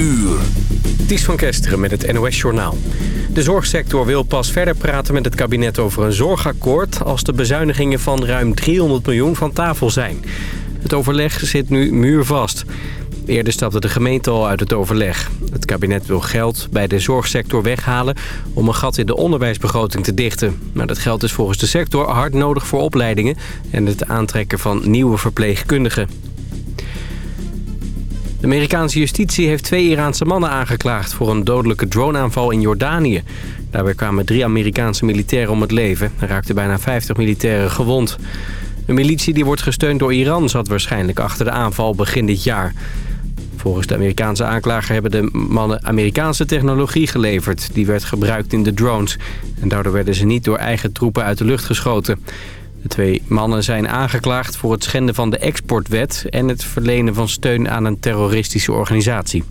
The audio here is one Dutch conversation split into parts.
uur. Ties van Kesteren met het NOS-journaal. De zorgsector wil pas verder praten met het kabinet over een zorgakkoord... als de bezuinigingen van ruim 300 miljoen van tafel zijn. Het overleg zit nu muurvast. Eerder stapte de gemeente al uit het overleg. Het kabinet wil geld bij de zorgsector weghalen... om een gat in de onderwijsbegroting te dichten. Maar dat geld is volgens de sector hard nodig voor opleidingen... en het aantrekken van nieuwe verpleegkundigen. De Amerikaanse justitie heeft twee Iraanse mannen aangeklaagd... voor een dodelijke droneaanval in Jordanië. Daarbij kwamen drie Amerikaanse militairen om het leven. Er raakten bijna 50 militairen gewond. Een militie die wordt gesteund door Iran zat waarschijnlijk achter de aanval begin dit jaar. Volgens de Amerikaanse aanklager hebben de mannen Amerikaanse technologie geleverd. Die werd gebruikt in de drones. En daardoor werden ze niet door eigen troepen uit de lucht geschoten. De twee mannen zijn aangeklaagd voor het schenden van de exportwet... en het verlenen van steun aan een terroristische organisatie.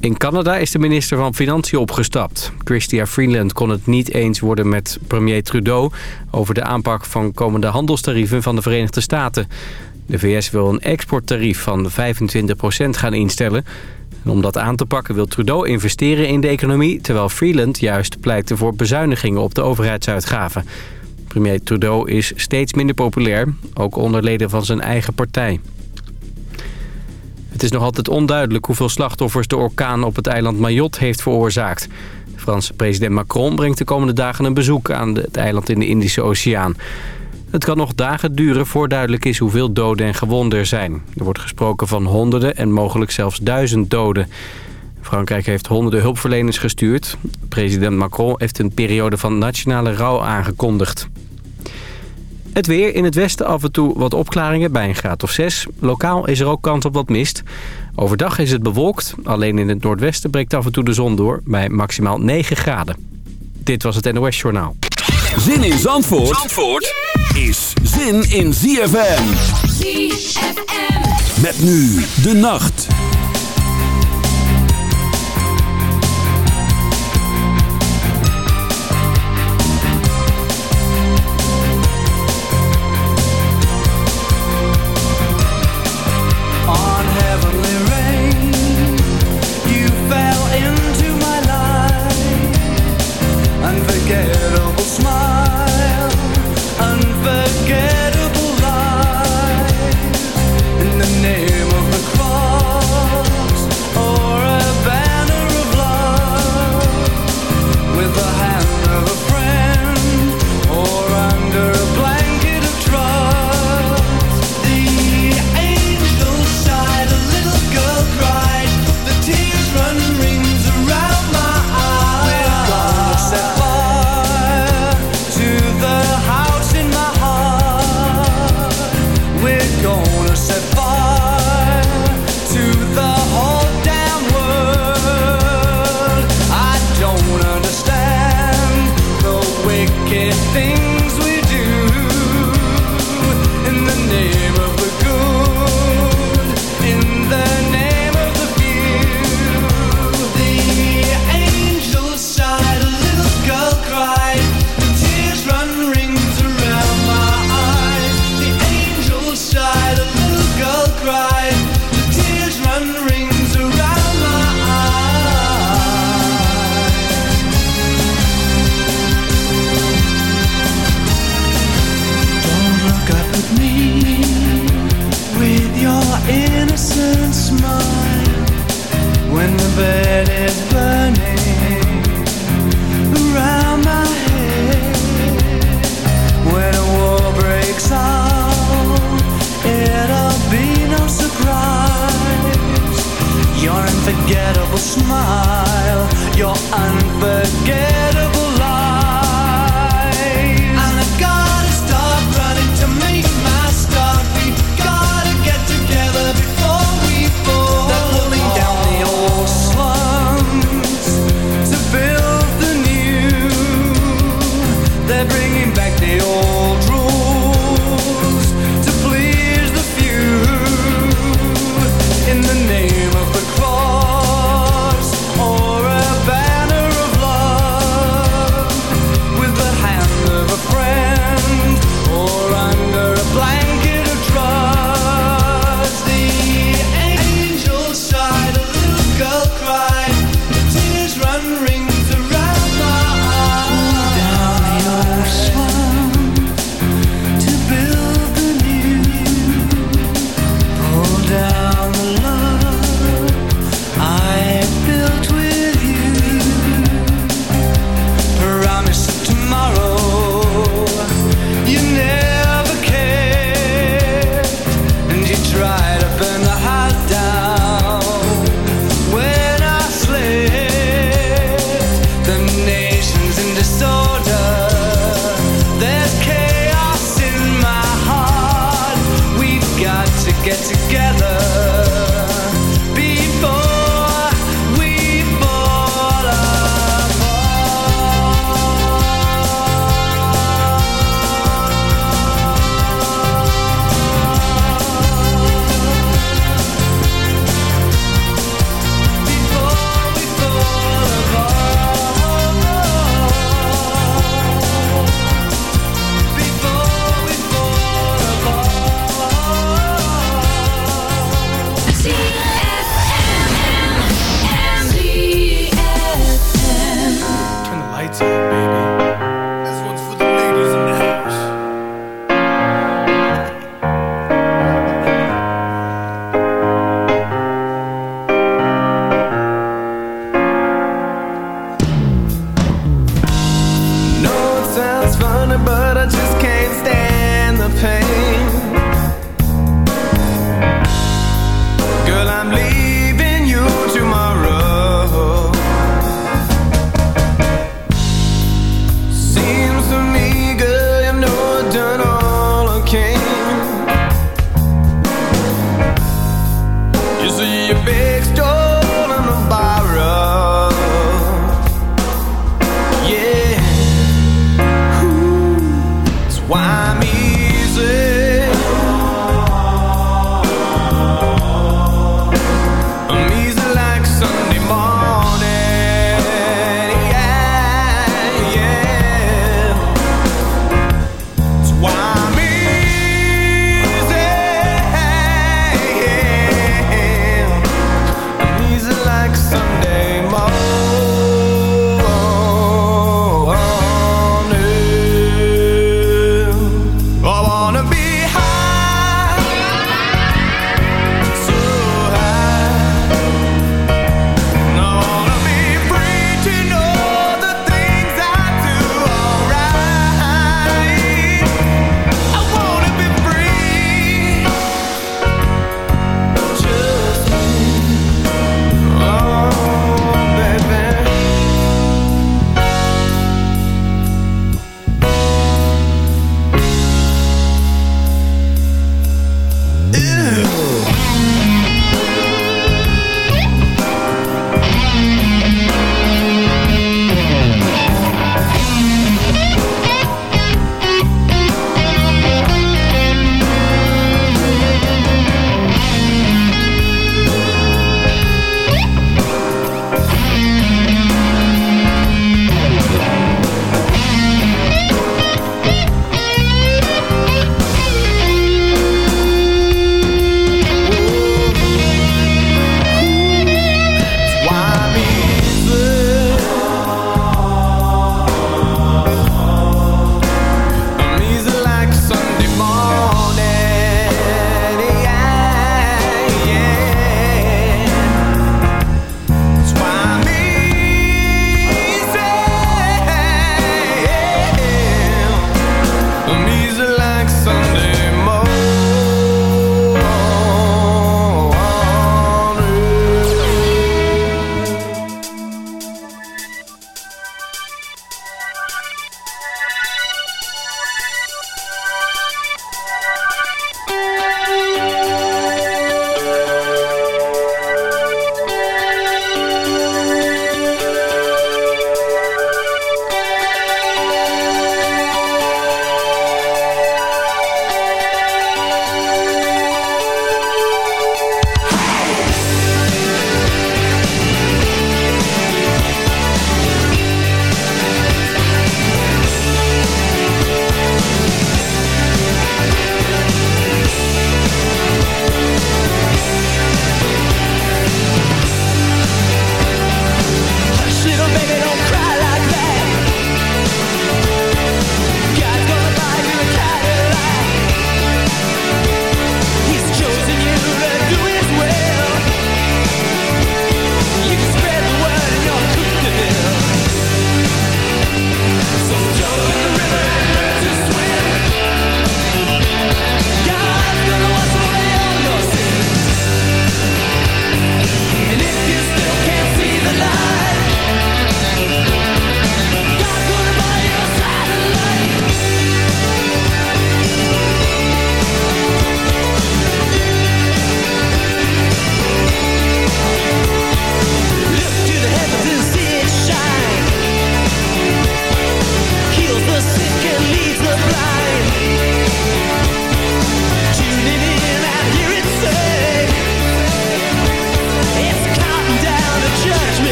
In Canada is de minister van Financiën opgestapt. Chrystia Freeland kon het niet eens worden met premier Trudeau... over de aanpak van komende handelstarieven van de Verenigde Staten. De VS wil een exporttarief van 25% gaan instellen... En om dat aan te pakken wil Trudeau investeren in de economie... terwijl Freeland juist pleitte voor bezuinigingen op de overheidsuitgaven. Premier Trudeau is steeds minder populair, ook onder leden van zijn eigen partij. Het is nog altijd onduidelijk hoeveel slachtoffers de orkaan op het eiland Mayotte heeft veroorzaakt. Franse president Macron brengt de komende dagen een bezoek aan het eiland in de Indische Oceaan. Het kan nog dagen duren voor duidelijk is hoeveel doden en gewonden er zijn. Er wordt gesproken van honderden en mogelijk zelfs duizend doden. Frankrijk heeft honderden hulpverleners gestuurd. President Macron heeft een periode van nationale rouw aangekondigd. Het weer in het westen af en toe wat opklaringen bij een graad of 6. Lokaal is er ook kans op wat mist. Overdag is het bewolkt. Alleen in het noordwesten breekt af en toe de zon door bij maximaal 9 graden. Dit was het NOS Journaal. Zin in Zandvoort, Zandvoort is zin in ZFM. ZFM. Met nu de nacht.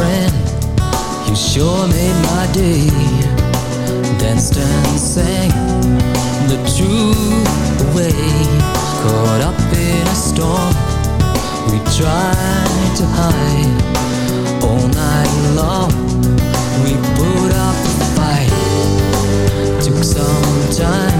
friend, you sure made my day. Danced and sang the true way. Caught up in a storm, we tried to hide all night long. We put up a fight, took some time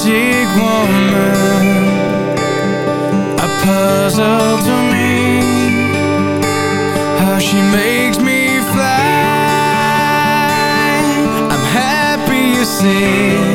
magic woman A puzzle to me. How she makes me fly. I'm happy you see.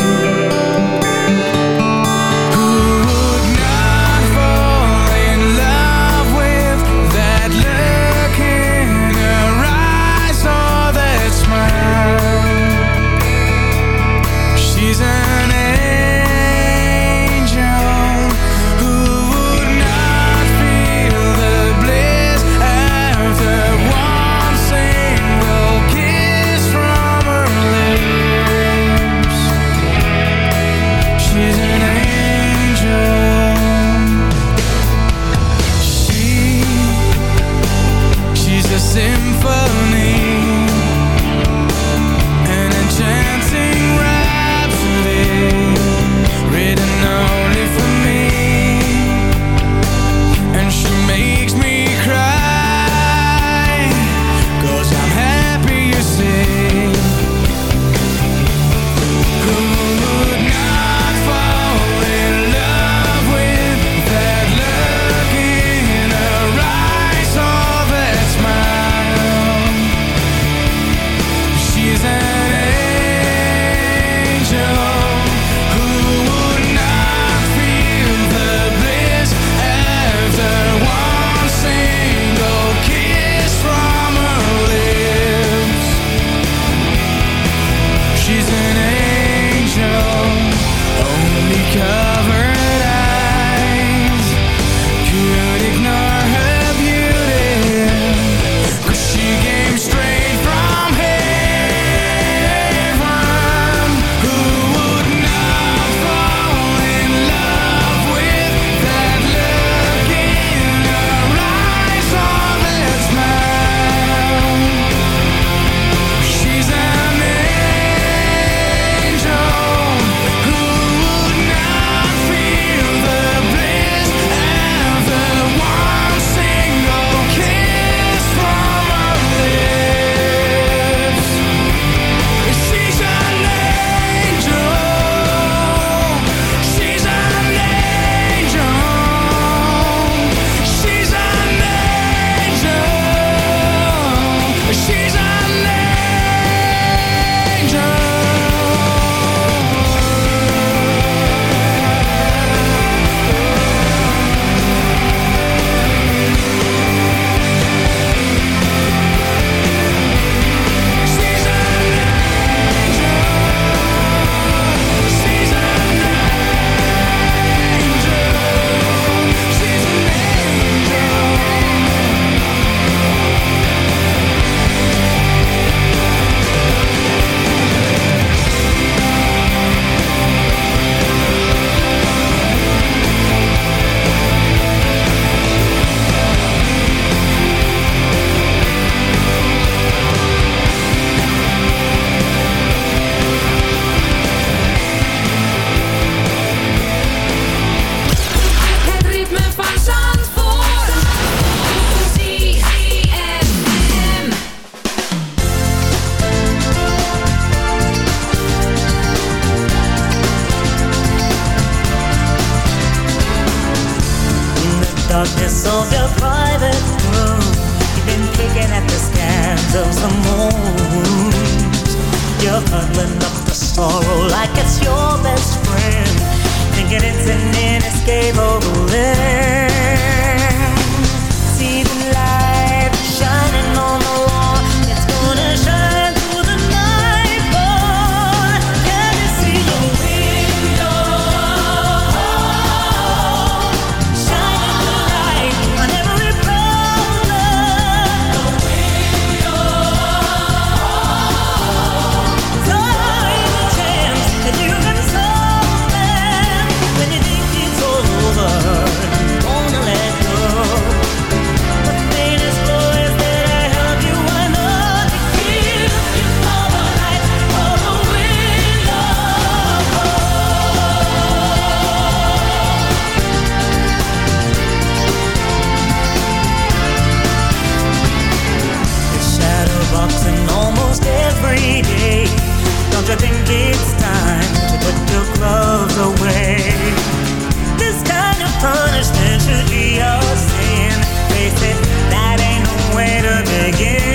darkness of your private room. You've been kicking at the scans of the moons. You're huddling up the sorrow like it's your best friend, thinking it's an inescapable end. put your gloves away. This kind of punishment should be your sin. Face it, that ain't no way to begin.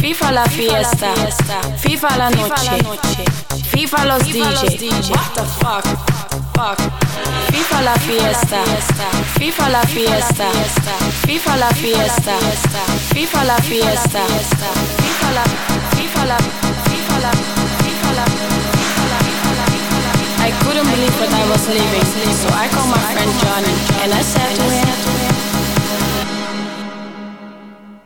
Viva la fiesta, viva la noche, viva los DJs. What the fuck? Fuck. Viva la fiesta, viva la fiesta, viva la fiesta, viva la fiesta, viva la, viva la, viva la, viva la. I couldn't believe what I was living, so I called my friend Johnny and I said to him,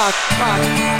What the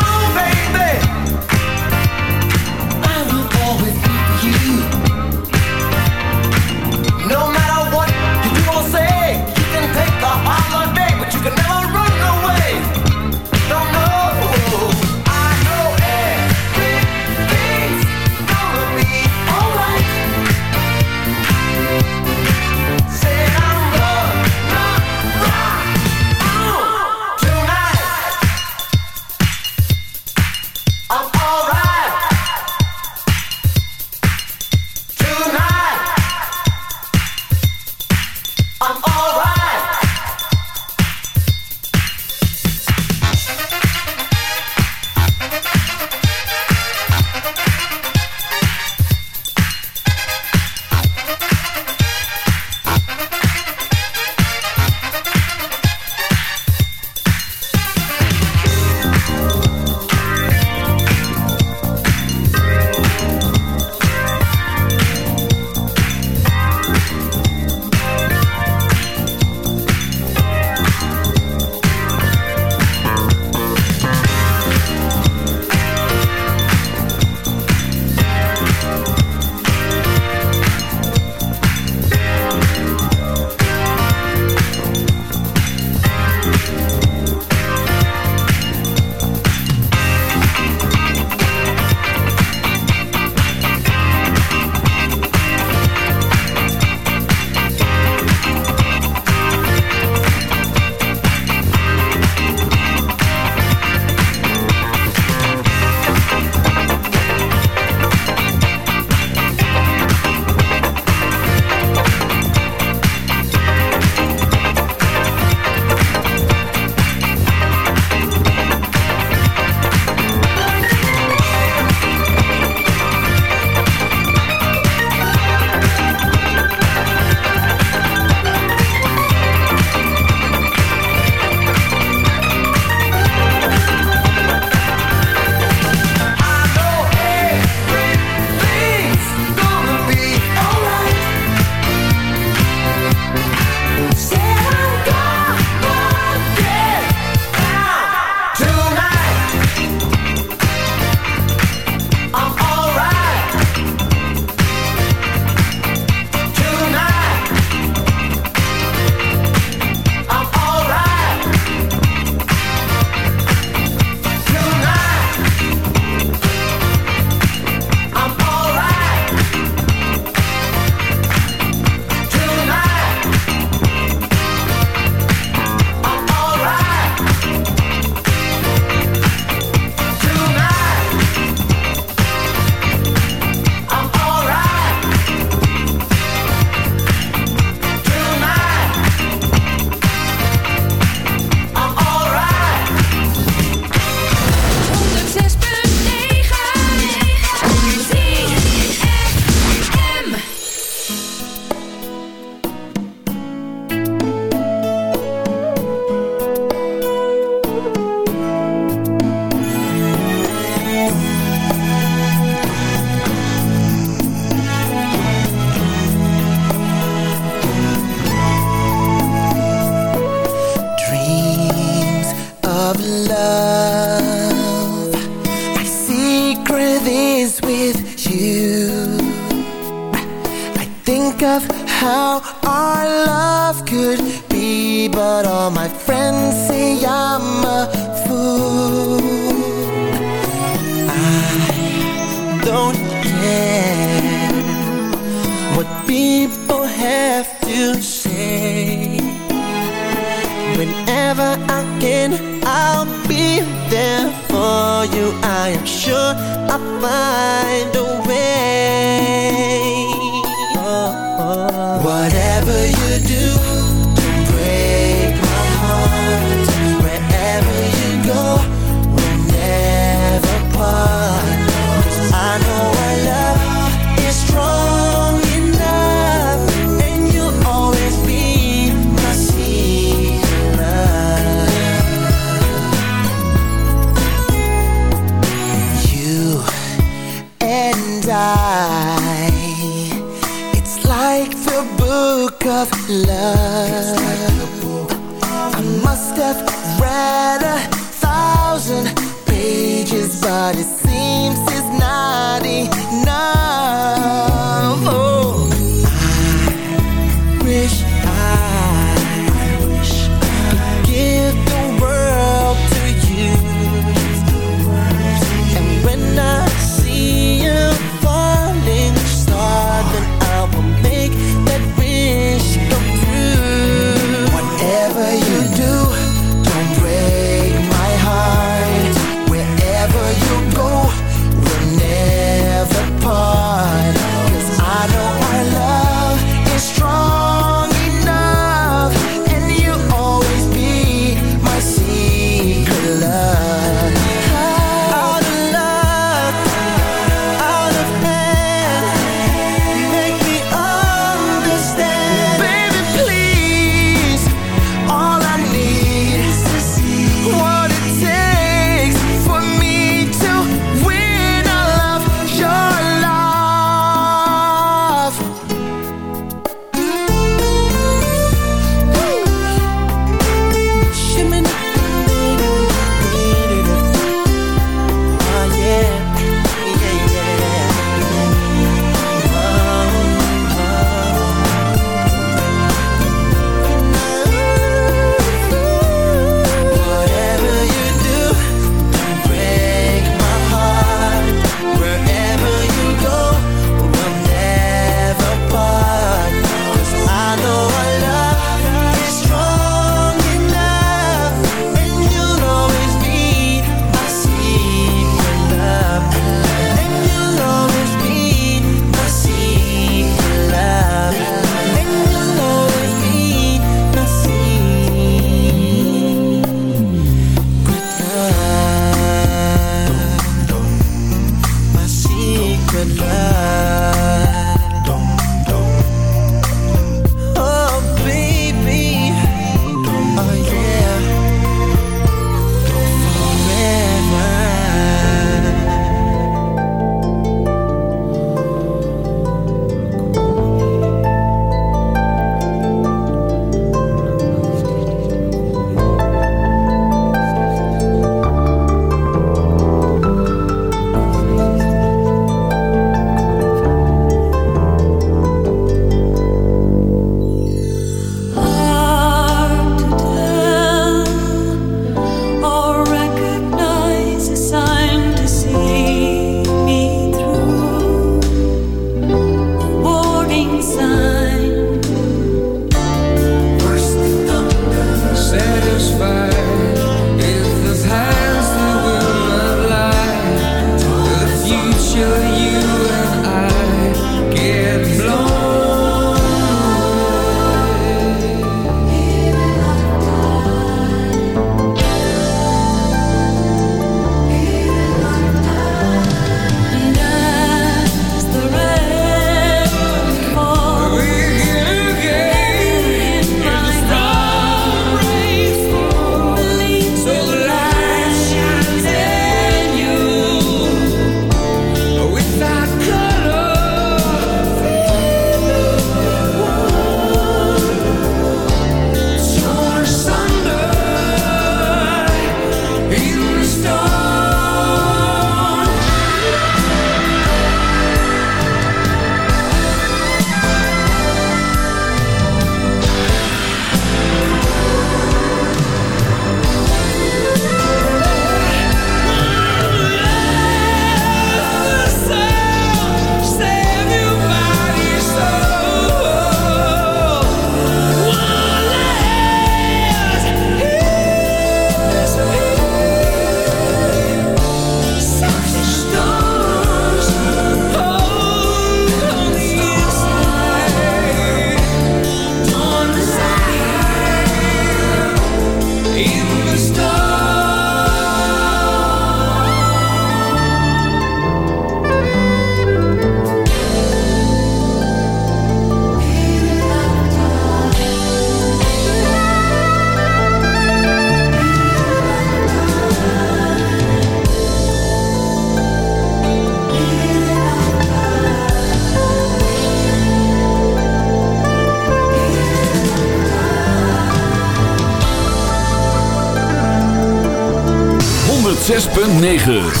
9.